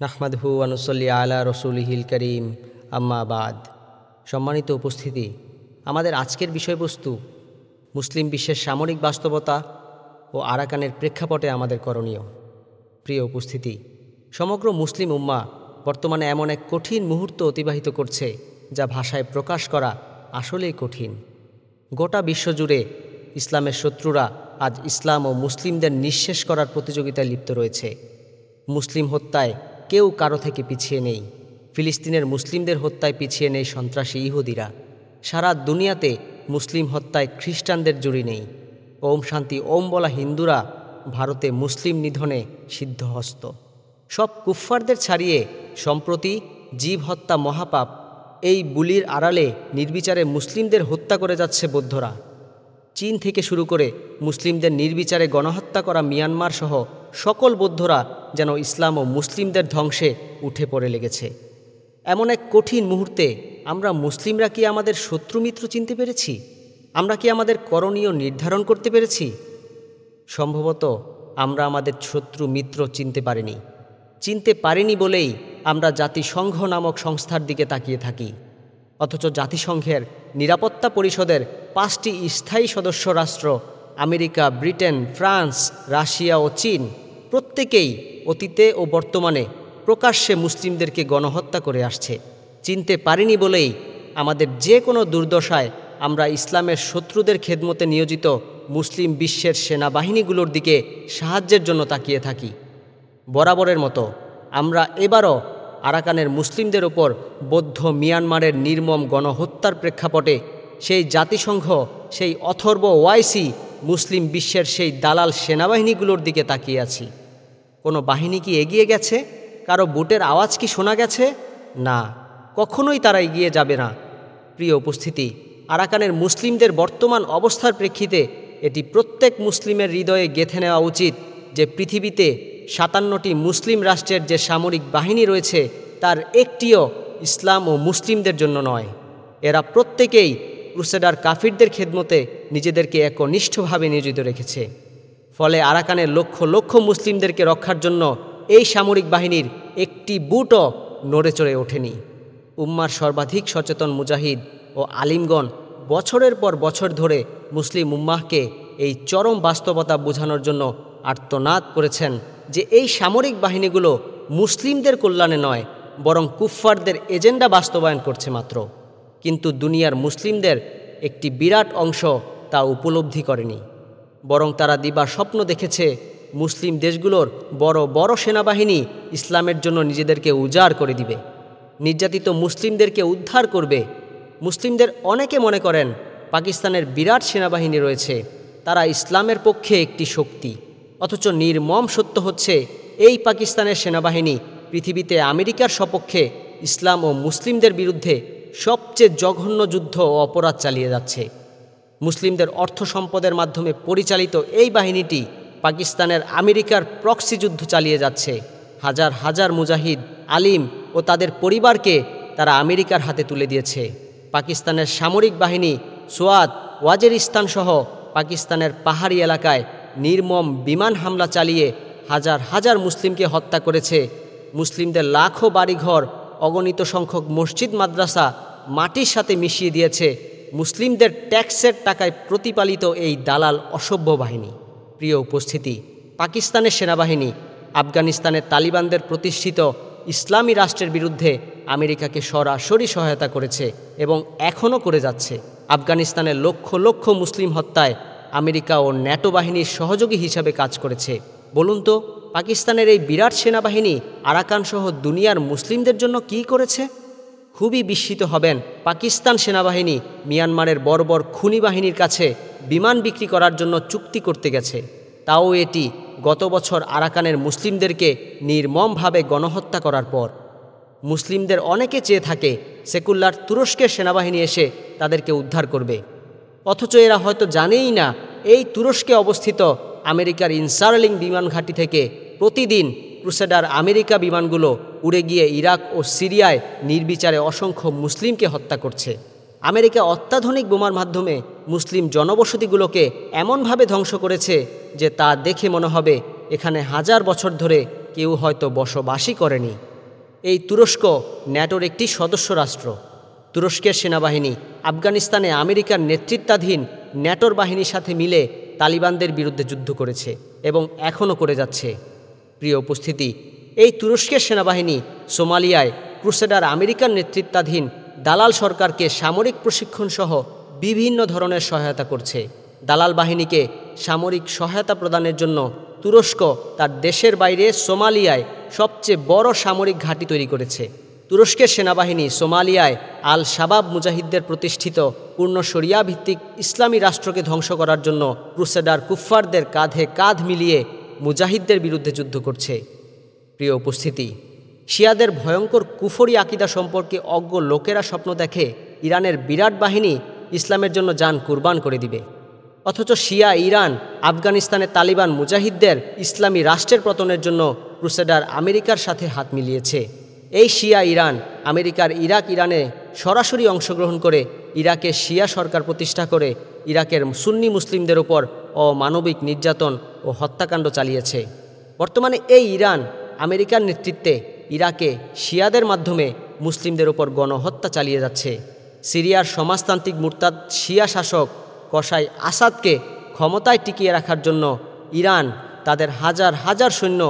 নাহমাদহু আনুসল্লি আলা রসুলহিল করিম। আম্মাবাদ সম্মানিত উপস্থিতি, আমাদের আজকের বিষয়বস্তু মুসলিম বিশ্বের সামরিক বাস্তবতা ও আরাকানের প্রেক্ষাপটে আমাদের করণীয়। প্রিয় উপস্থিতি, সমগ্র মুসলিম উম্মা বর্তমানে এমন এক কঠিন মুহূর্ত অতিবাহিত করছে যা ভাষায় প্রকাশ করা আসলেই কঠিন। গোটা বিশ্বজুড়ে ইসলামের শত্রুরা আজ ইসলাম ও মুসলিমদের নিঃশেষ করার প্রতিযোগিতায় লিপ্ত রয়েছে। মুসলিম হত্যায় কেউ কারও থেকে পিছিয়ে নেই। ফিলিস্তিনের মুসলিমদের হত্যায় পিছিয়ে নেই সন্ত্রাসী ইহুদিরা। সারা দুনিয়াতে মুসলিম হত্যায় খ্রিস্টানদের জুড়ি নেই। ওম শান্তি ওম বলা হিন্দুরা ভারতে মুসলিম নিধনে সিদ্ধহস্ত। সব কুফফারদের ছাড়িয়ে সম্প্রতি জীব হত্যা মহাপাপ, এই বুলির আড়ালে নির্বিচারে মুসলিমদের হত্যা করে যাচ্ছে বৌদ্ধরা। চীন থেকে শুরু করে মুসলিমদের নির্বিচারে গণহত্যা করা মিয়ানমার সহ সকল বৌদ্ধরা যেন ইসলাম ও মুসলিমদের ধ্বংসে উঠে পড়ে লেগেছে। এমন এক কঠিন মুহূর্তে আমরা মুসলিমরা কি আমাদের শত্রু মিত্র চিনতে পেরেছি? আমরা কি আমাদের করণীয় নির্ধারণ করতে পেরেছি? সম্ভবত আমরা আমাদের শত্রু মিত্র চিনতে পারিনি। চিনতে পারিনি বলেই আমরা জাতিসংঘ নামক সংস্থার দিকে তাকিয়ে থাকি। অথচ জাতিসংঘের নিরাপত্তা পরিষদের পাঁচটি স্থায়ী সদস্য রাষ্ট্র, আমেরিকা, ব্রিটেন, ফ্রান্স, রাশিয়া ও চীন। প্রত্যেকেই অতীতে ও বর্তমানে প্রকাশ্যে মুসলিমদেরকে গণহত্যা করে আসছে। চিনতে পারিনি বলেই আমাদের যে কোনো দুর্দশায় আমরা ইসলামের শত্রুদের খেদমতে নিয়োজিত মুসলিম বিশ্বের সেনাবাহিনীগুলোর দিকে সাহায্যের জন্য তাকিয়ে থাকি। বরাবরের মতো আমরা এবারও আরাকানের মুসলিমদের ওপর বৌদ্ধ মিয়ানমারের নির্মম গণহত্যার প্রেক্ষাপটে সেই জাতিসংঘ, সেই অথর্ব ওয়াইসি মুসলিম বিশ্বের সেই দালাল সেনাবাহিনীগুলোর দিকে তাকিয়ে আছি। কোনো বাহিনী কি এগিয়ে গেছে? কারও বুটের আওয়াজ কি শোনা গেছে? না, কখনোই তারা এগিয়ে যাবে না। প্রিয় উপস্থিতি, আরাকানের মুসলিমদের বর্তমান অবস্থার প্রেক্ষিতে এটি প্রত্যেক মুসলিমের হৃদয়ে গেথে নেওয়া উচিত যে পৃথিবীতে সাতান্নটি মুসলিম রাষ্ট্রের যে সামরিক বাহিনী রয়েছে, তার একটিও ইসলাম ও মুসলিমদের জন্য নয়। এরা প্রত্যেকেই ক্রুসেডার কাফিরদের খেদমতে নিজেদেরকে একনিষ্ঠভাবে নিয়োজিত রেখেছে। ফলে আরাকানের লক্ষ লক্ষ মুসলিমদেরকে রক্ষার জন্য এই সামরিক বাহিনীর একটি বুটও নড়ে চড়ে ওঠেনি। উম্মার সর্বাধিক সচেতন মুজাহিদ ও আলিমগণ বছরের পর বছর ধরে মুসলিম উম্মাহকে এই চরম বাস্তবতা বোঝানোর জন্য আর্তনাদ করেছেন যে এই সামরিক বাহিনীগুলো মুসলিমদের কল্যাণে নয়, বরং কুফফারদের এজেন্ডা বাস্তবায়ন করছে মাত্র। কিন্তু দুনিয়ার মুসলিমদের একটি বিরাট অংশ তা উপলব্ধি করেনি। বরং তারা দিবা স্বপ্ন দেখেছে, মুসলিম দেশগুলোর বড় বড় সেনাবাহিনী ইসলামের জন্য নিজেদেরকে উজাড় করে দিবে। নির্যাতিত মুসলিমদেরকে উদ্ধার করবে। মুসলিমদের অনেকে মনে করেন, পাকিস্তানের বিরাট সেনাবাহিনী রয়েছে, তারা ইসলামের পক্ষে একটি শক্তি। অথচ নির্মম সত্য হচ্ছে, এই পাকিস্তানের সেনাবাহিনী পৃথিবীতে আমেরিকার সপক্ষে ইসলাম ও মুসলিমদের বিরুদ্ধে সবচেয়ে জঘন্য যুদ্ধ ও অপরাধ চালিয়ে যাচ্ছে। মুসলিমদের অর্থ সম্পদের মাধ্যমে পরিচালিত এই বাহিনীটি পাকিস্তানের আমেরিকার প্রক্সি যুদ্ধ চালিয়ে যাচ্ছে। হাজার হাজার মুজাহিদ, আলিম ও তাদের পরিবারকে তারা আমেরিকার হাতে তুলে দিয়েছে। পাকিস্তানের সামরিক বাহিনী সোয়াদ ওয়াজেরিস্তান সহ পাকিস্তানের পাহাড়ি এলাকায় নির্মম বিমান হামলা চালিয়ে হাজার হাজার মুসলিমকে হত্যা করেছে। মুসলিমদের লাখো বাড়িঘর অগণিত সংখ্যক মসজিদ, মাদ্রাসা মাটির সাথে মিশিয়ে দিয়েছে। মুসলিমদের ট্যাক্সের টাকায় প্রতিপালিত এই দালাল অসভ্য বাহিনী। প্রিয় উপস্থিতি, পাকিস্তানের সেনাবাহিনী, আফগানিস্তানের তালিবানদের প্রতিষ্ঠিত ইসলামী রাষ্ট্রের বিরুদ্ধে আমেরিকাকে সরাসরি সহায়তা করেছে এবং এখনও করে যাচ্ছে। আফগানিস্তানের লক্ষ লক্ষ মুসলিম হত্যায় আমেরিকা ও ন্যাটো বাহিনীর সহযোগী হিসাবে কাজ করেছে। বলুন তো পাকিস্তানের এই বিরাট সেনাবাহিনী আরাকানসহ দুনিয়ার মুসলিমদের জন্য কি করেছে? খুবই বিস্মিত হবেন পাকিস্তান সেনাবাহিনী মিয়ানমারের বর্বর খুনি বাহিনীর কাছে বিমান বিক্রি করার জন্য চুক্তি করতে গেছে। তাও এটি গত বছর আরাকানের মুসলিমদেরকে নির্মমভাবে গণহত্যা করার পর। মুসলিমদের অনেকে চেয়ে থাকে সেকুল্লার তুরস্কের সেনাবাহিনী এসে তাদেরকে উদ্ধার করবে। অথচ এরা হয়তো জানেই না, এই তুরস্কে অবস্থিত আমেরিকার ইনসার্লিং বিমান ঘাঁটি থেকে প্রতিদিন ক্রুসেডার আমেরিকা বিমানগুলো উড়ে গিয়ে ইরাক ও সিরিয়ায় নির্বিচারে অসংখ্য মুসলিমকে হত্যা করছে। আমেরিকা অত্যাধুনিক বোমার মাধ্যমে মুসলিম জনবসতিগুলোকে এমনভাবে ধ্বংস করেছে যে তা দেখে মনে হবে এখানে হাজার বছর ধরে কেউ হয়তো বসবাসই করেনি। এই তুরস্ক ন্যাটোর একটি সদস্য রাষ্ট্র। তুরস্কের সেনাবাহিনী আফগানিস্তানে আমেরিকার নেতৃত্বাধীন ন্যাটোর বাহিনীর সাথে মিলে তালিবানদের বিরুদ্ধে যুদ্ধ করেছে এবং এখনও করে যাচ্ছে। প্রিয় উপস্থিতি, এই তুরস্কের সেনাবাহিনী সোমালিয়ায় ক্রুসেডার আমেরিকার নেতৃত্বাধীন দালাল সরকারকে সামরিক প্রশিক্ষণ সহ বিভিন্ন ধরনের সহায়তা করছে। দালাল বাহিনীকে সামরিক সহায়তা প্রদানের জন্য তুরস্ক তার দেশের বাইরে সোমালিয়ায় সবচেয়ে বড় সামরিক ঘাঁটি তৈরি করেছে। তুরস্কের সেনাবাহিনী সোমালিয়ায় আল শাবাব মুজাহিদদের প্রতিষ্ঠিত পূর্ণ শরিয়া ভিত্তিক ইসলামী রাষ্ট্রকে ধ্বংস করার জন্য ক্রুসেডার কুফফারদের কাঁধে কাঁধ মিলিয়ে মুজাহিদদের বিরুদ্ধে যুদ্ধ করছে। প্রিয় উপস্থিতি, শিয়াদের ভয়ঙ্কর কুফরি আকিদা সম্পর্কে অজ্ঞ লোকেরা স্বপ্ন দেখে ইরানের বিরাট বাহিনী ইসলামের জন্য যান কুরবান করে দিবে। অথচ শিয়া ইরান, আফগানিস্তানের তালিবান মুজাহিদদের ইসলামী রাষ্ট্রের পতনের জন্য ক্রুসেডার আমেরিকার সাথে হাত মিলিয়েছে। এই শিয়া ইরান, আমেরিকার ইরাক, ইরানে সরাসরি অংশগ্রহণ করে ইরাকে শিয়া সরকার প্রতিষ্ঠা করে ইরাকের সুন্নি মুসলিমদের ওপর অমানবিক নির্যাতন ও হত্যাকাণ্ড চালিয়েছে। বর্তমানে এই ইরান, আমেরিকার নেতৃত্বে ইরাকে শিয়াদের মাধ্যমে মুসলিমদের ওপর গণহত্যা চালিয়ে যাচ্ছে। সিরিয়ার সমাজতান্ত্রিক মুরতাদ শিয়া শাসক কসাই আসাদকে ক্ষমতায় টিকিয়ে রাখার জন্য ইরান তাদের হাজার হাজার সৈন্য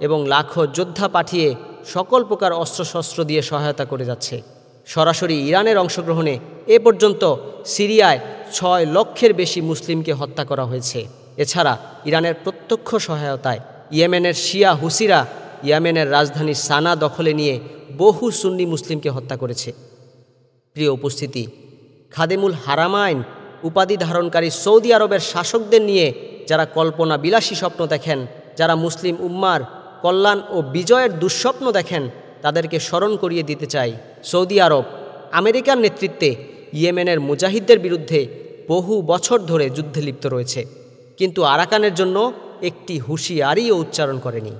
এবং লাখো যোদ্ধা পাঠিয়ে সকল প্রকার অস্ত্রশস্ত্র দিয়ে সহায়তা করে যাচ্ছে। সরাসরি ইরানের অংশগ্রহণে এ পর্যন্ত সিরিয়ায় ছয় লক্ষের বেশি মুসলিমকে হত্যা করা হয়েছে। এছাড়া ইরানের প্রত্যক্ষ সহায়তায় ইয়েমেনের শিয়া হুসিরা, ইয়েমেনের রাজধানী সানা দখলে নিয়ে বহু সুন্নি মুসলিমকে হত্যা করেছে। প্রিয় উপস্থিতি, খাদেমুল হারামাইন উপাধি ধারণকারী সৌদি আরবের শাসকদের নিয়ে যারা কল্পনা বিলাসী স্বপ্ন দেখেন, যারা মুসলিম উম্মার কল্যাণ ও বিজয়ের দুঃস্বপ্ন দেখেন, তাদেরকে স্মরণ করিয়ে দিতে চাই। সৌদি আরব, আমেরিকার নেতৃত্বে ইয়েমেনের মুজাহিদদের বিরুদ্ধে বহু বছর ধরে যুদ্ধে লিপ্ত রয়েছে। কিন্তু আরাকানের জন্য একটি হুঁশিয়ারিও উচ্চারণ করেনি।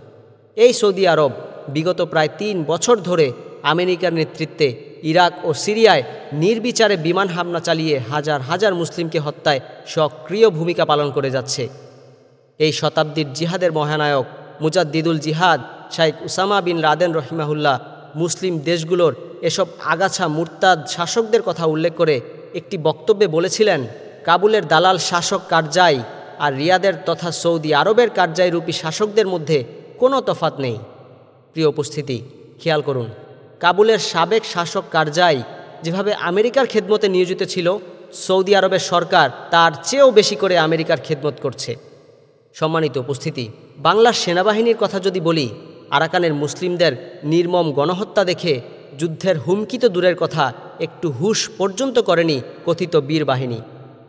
এই সৌদি আরব বিগত প্রায় তিন বছর ধরে আমেরিকার নেতৃত্বে ইরাক ও সিরিয়ায় নির্বিচারে বিমান হামলা চালিয়ে হাজার হাজার মুসলিমকে হত্যায় সক্রিয় ভূমিকা পালন করে যাচ্ছে। এই শতাব্দীর জিহাদের মহানায়ক মুজাদ্দিদুল জিহাদ, শাইখ উসামা বিন রাদেন রহিমাহুল্লাহ, মুসলিম দেশগুলোর এসব আগাছা মুরতাদ শাসকদের কথা উল্লেখ করে একটি বক্তব্যে বলেছিলেন, কাবুলের দালাল শাসক কারজাই আর রিয়াদের তথা সৌদি আরবের কারজাইরূপী শাসকদের মধ্যে কোনো তফাত নেই। প্রিয় উপস্থিতি, খেয়াল করুন, কাবুলের সাবেক শাসক কারজাই যেভাবে আমেরিকার খেদমতে নিয়োজিত ছিল, সৌদি আরবের সরকার তার চেয়েও বেশি করে আমেরিকার খেদমত করছে। সম্মানিত উপস্থিতি। বাংলার সেনাবাহিনীর কথা যদি বলি, আরাকানের মুসলিমদের নির্মম গণহত্যা দেখে যুদ্ধের হুমকি তো দূরের কথা, একটু হুশ পর্যন্ত করেনি কথিত বীর বাহিনী।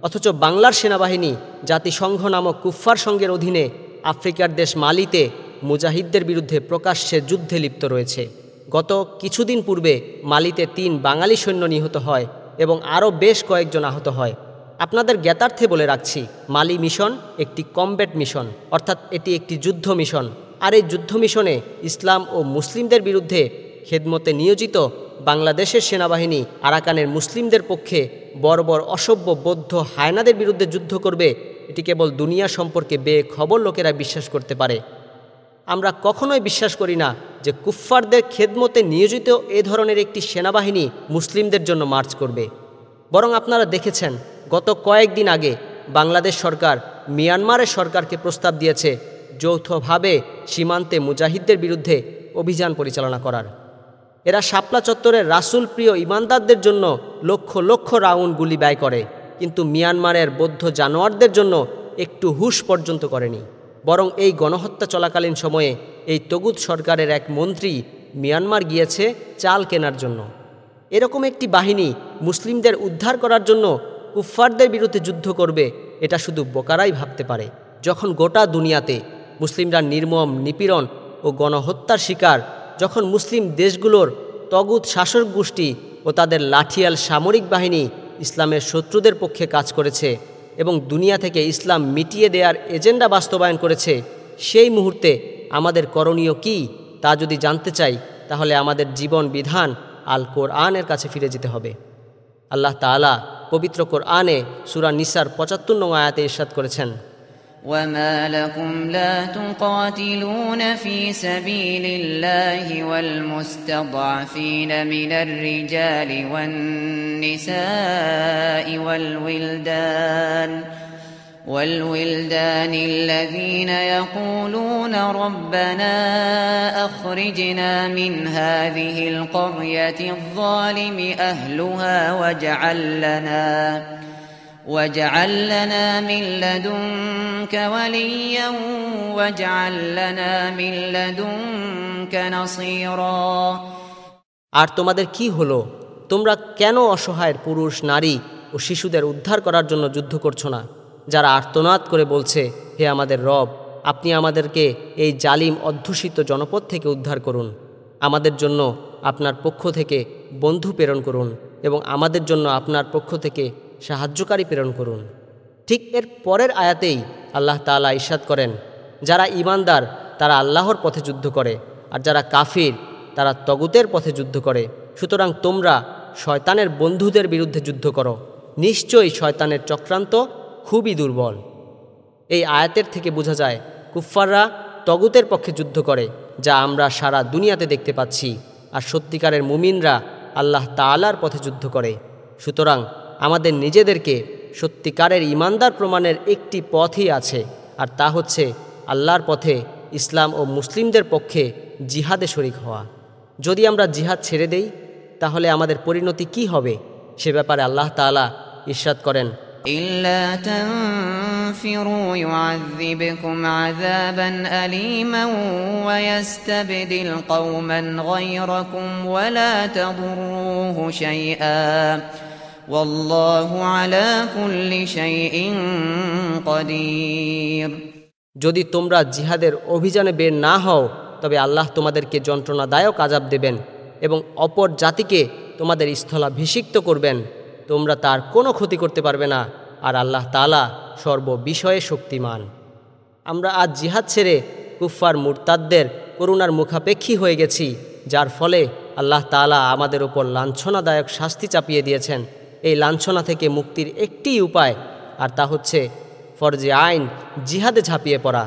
অথচ বাংলার সেনাবাহিনী জাতিসংঘ নামক কুফফার সঙ্গের অধীনে আফ্রিকার দেশ মালিতে মুজাহিদদের বিরুদ্ধে প্রকাশ্যে যুদ্ধে লিপ্ত রয়েছে। গত কিছুদিন পূর্বে মালিতে তিন বাঙালি সৈন্য নিহত হয় এবং আরও বেশ কয়েকজন আহত হয়। আপনাদের জ্ঞাতার্থে বলে রাখছি, মালি মিশন একটি কমব্যাট মিশন, অর্থাৎ এটি একটি যুদ্ধ মিশন। আর এই যুদ্ধ মিশনে ইসলাম ও মুসলিমদের বিরুদ্ধে খেদমতে নিয়োজিত বাংলাদেশের সেনাবাহিনী আরাকানের মুসলিমদের পক্ষে বর্বর অসভ্য বৌদ্ধ হায়নাদের বিরুদ্ধে যুদ্ধ করবে, এটি কেবল দুনিয়া সম্পর্কে বেখবর লোকেরা বিশ্বাস করতে পারে। আমরা কখনোই বিশ্বাস করি না যে কুফফারদের খেদমতে নিয়োজিত এ ধরনের একটি সেনাবাহিনী মুসলিমদের জন্য মার্চ করবে। বরং আপনারা দেখেছেন গত কয়েকদিন আগে বাংলাদেশ সরকার মিয়ানমারের সরকারকে প্রস্তাব দিয়েছে যৌথভাবে সীমান্তে মুজাহিদদের বিরুদ্ধে অভিযান পরিচালনা করার। এরা শাপলা চত্বরের রাসুল প্রিয় ইমানদারদের জন্য লক্ষ লক্ষ রাউন্ড গুলি ব্যয় করে, কিন্তু মিয়ানমারের বৌদ্ধ জানোয়ারদের জন্য একটু হুশ পর্যন্ত করেনি। বরং এই গণহত্যা চলাকালীন সময়ে এই তগুদ সরকারের এক মন্ত্রী মিয়ানমার গিয়েছে চাল কেনার জন্য। এরকম একটি বাহিনী মুসলিমদের উদ্ধার করার জন্য কুফফারদের বিরুদ্ধে যুদ্ধ করবে, এটা শুধু বোকারাই ভাবতে পারে। যখন গোটা দুনিয়াতে মুসলিমরা নির্মম, নিপীড়ন ও গণহত্যার শিকার, যখন মুসলিম দেশগুলোর তগুত শাসক গোষ্ঠী ও তাদের লাঠিয়াল সামরিক বাহিনী ইসলামের শত্রুদের পক্ষে কাজ করেছে এবং দুনিয়া থেকে ইসলাম মিটিয়ে দেওয়ার এজেন্ডা বাস্তবায়ন করেছে, সেই মুহূর্তে আমাদের করণীয় কি তা যদি জানতে চাই, তাহলে আমাদের জীবন বিধান আল কোরআনের কাছে ফিরে যেতে হবে। আল্লাহ তালা পবিত্র কোরআনে সুরা নিসার পঁচাত্তর নং আয়াতে ইরশাদ করেছেন وما لكم لا تقاتلون في سبيل الله والمستضعفين من الرجال والنساء والولدان والولدان الذين يقولون ربنا أخرجنا من هذه القرية الظالم أهلها واجعل لنا واجعل لنا من لدنك وليا واجعل لنا من لدنك نصيرا আর তোমাদের কি হলো তোমরা কেন অসহায়ের পুরুষ নারী ও শিশুদের উদ্ধার করার জন্য যুদ্ধ করছো না যারা আর্তনাদ করে বলছে, হে আমাদের রব, আপনি আমাদেরকে এই জালিম অধ্যুষিত জনপদ থেকে উদ্ধার করুন। আমাদের জন্য আপনার পক্ষ থেকে বন্ধু প্রেরণ করুন এবং আমাদের জন্য আপনার পক্ষ থেকে সাহায্যকারী প্রেরণ করুন। ঠিক এর পরের আয়াতেই আল্লাহ তাআলা ইরশাদ করেন, যারা ইমানদার তারা আল্লাহর পথে যুদ্ধ করে, আর যারা কাফির, তারা তগুতের পথে যুদ্ধ করে। সুতরাং তোমরা শয়তানের বন্ধুদের বিরুদ্ধে যুদ্ধ করো। নিশ্চয়ই শয়তানের চক্রান্ত খুবই দুর্বল। এই আয়াতের থেকে বোঝা যায়, কুফফাররা তগুতের পক্ষে যুদ্ধ করে, যা আমরা সারা দুনিয়াতে দেখতে পাচ্ছি। আর সত্যিকারের মুমিনরা আল্লাহ তাআলার পথে যুদ্ধ করে। সুতরাং আমাদের নিজেদেরকে সত্যিকারের ইমানদার প্রমাণের একটি পথই আছে, আর তা হচ্ছে আল্লাহর পথে ইসলাম ও মুসলিমদের পক্ষে জিহাদে শরিক হওয়া। যদি আমরা জিহাদ ছেড়ে দেই, তাহলে আমাদের পরিণতি কি হবে? সে ব্যাপারে আল্লাহ তাআলা ইরশাদ করেন إلا تنفروا يعذبكم عذابا أليما ويستبدل قوما غيركم ولا تضروه شيئا والله على كل شيء قدير যদি তোমরা জিহাদের অভিযানে বের না হও তবে আল্লাহ তোমাদেরকে যন্ত্রণাদায়ক আজাব দেবেন এবং অপর জাতিকে তোমাদের স্থলাভিষিক্ত করবেন তোমরা তার কোনো ক্ষতি করতে পারবে না, আর আল্লাহ তালা সর্ববিষয়ে শক্তিমান। আমরা আজ জিহাদ ছেড়ে কুফফার মুরতাদদের করুণার মুখাপেক্ষী হয়ে গেছি, যার ফলে আল্লাহ তালা আমাদের ওপর লাঞ্ছনাদায়ক শাস্তি চাপিয়ে দিয়েছেন। এই লাঞ্ছনা থেকে মুক্তির একটিই উপায়, আর তা হচ্ছে ফরজে আইন জিহাদে ঝাঁপিয়ে পড়া।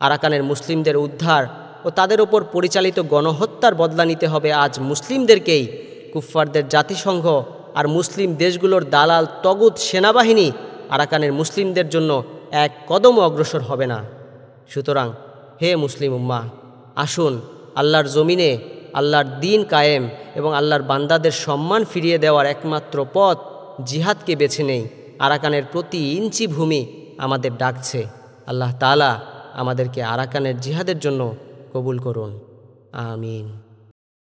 আরাকানের মুসলিমদের উদ্ধার ও তাদের ওপর পরিচালিত গণহত্যার বদলা নিতে হবে আজ মুসলিমদেরকেই। কুফফারদের জাতিসংঘ আর মুসলিম দেশগুলোর দালাল তগুত সেনাবাহিনী আরাকানের মুসলিমদের জন্য এক কদম অগ্রসর হবে না। সুতরাং, হে মুসলিম উম্মা আসুন আল্লাহর জমিনে আল্লাহর দিন কায়েম এবং আল্লাহর বান্দাদের সম্মান ফিরিয়ে দেওয়ার একমাত্র পথ জিহাদকে বেছে নেই। আরাকানের প্রতি ইঞ্চি ভূমি আমাদের ডাকছে। আল্লাহ তালা আমাদেরকে আরাকানের জিহাদের জন্য কবুল করুন। আমিন।